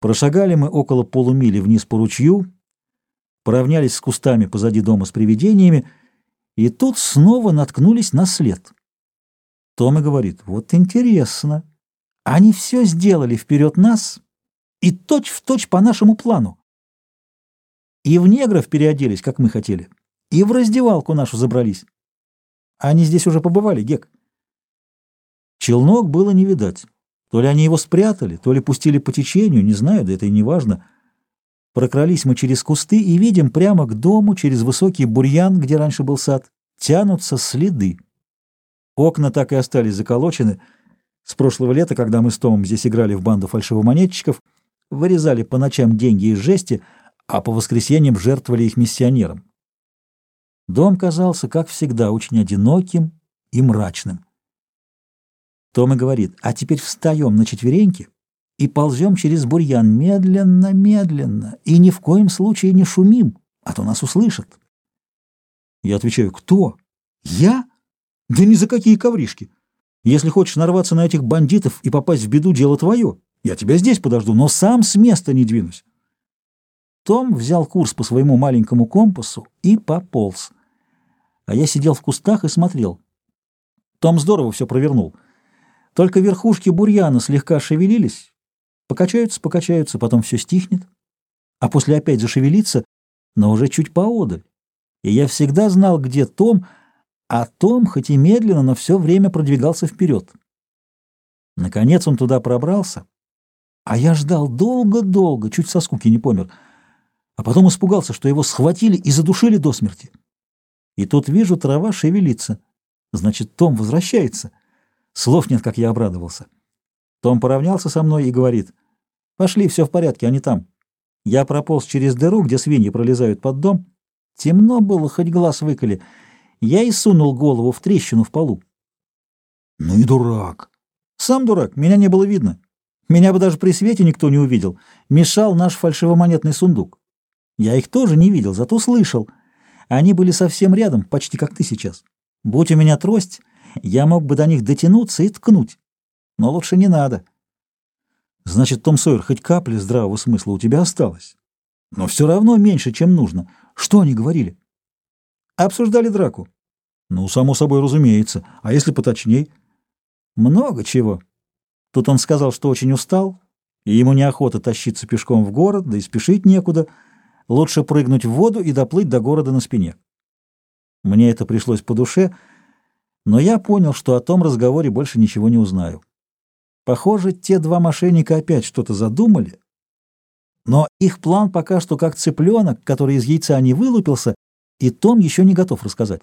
Прошагали мы около полумили вниз по ручью, поравнялись с кустами позади дома с привидениями, и тут снова наткнулись на след. Тома говорит, вот интересно, они все сделали вперед нас и точь-в-точь точь по нашему плану. И в негров переоделись, как мы хотели, и в раздевалку нашу забрались. Они здесь уже побывали, Гек. Челнок было не видать. То ли они его спрятали, то ли пустили по течению, не знаю, да это и не важно. Прокрались мы через кусты и видим прямо к дому, через высокий бурьян, где раньше был сад, тянутся следы. Окна так и остались заколочены. С прошлого лета, когда мы с Томом здесь играли в банду фальшивомонетчиков, вырезали по ночам деньги из жести, а по воскресеньям жертвовали их миссионерам. Дом казался, как всегда, очень одиноким и мрачным. Том и говорит, а теперь встаем на четвереньки и ползем через бурьян медленно, медленно, и ни в коем случае не шумим, а то нас услышат. Я отвечаю, кто? Я? Да ни за какие ковришки. Если хочешь нарваться на этих бандитов и попасть в беду, дело твое. Я тебя здесь подожду, но сам с места не двинусь. Том взял курс по своему маленькому компасу и пополз. А я сидел в кустах и смотрел. Том здорово все провернул — только верхушки бурьяна слегка шевелились, покачаются, покачаются, потом все стихнет, а после опять зашевелится, но уже чуть поодаль. И я всегда знал, где Том, а Том, хоть и медленно, но все время продвигался вперед. Наконец он туда пробрался, а я ждал долго-долго, чуть со скуки не помер, а потом испугался, что его схватили и задушили до смерти. И тут вижу, трава шевелится. Значит, Том возвращается. Слов нет, как я обрадовался. Том поравнялся со мной и говорит, «Пошли, все в порядке, они там». Я прополз через дыру, где свиньи пролезают под дом. Темно было, хоть глаз выколи. Я и сунул голову в трещину в полу. Ну и дурак. Сам дурак, меня не было видно. Меня бы даже при свете никто не увидел. Мешал наш фальшивомонетный сундук. Я их тоже не видел, зато слышал. Они были совсем рядом, почти как ты сейчас. Будь у меня трость, я мог бы до них дотянуться и ткнуть. Но лучше не надо. Значит, Том Сойер, хоть капля здравого смысла у тебя осталось. Но все равно меньше, чем нужно. Что они говорили? Обсуждали драку. Ну, само собой разумеется. А если поточней? Много чего. Тут он сказал, что очень устал, и ему неохота тащиться пешком в город, да и спешить некуда. Лучше прыгнуть в воду и доплыть до города на спине. Мне это пришлось по душе — но я понял, что о том разговоре больше ничего не узнаю. Похоже, те два мошенника опять что-то задумали, но их план пока что как цыпленок, который из яйца не вылупился, и Том еще не готов рассказать.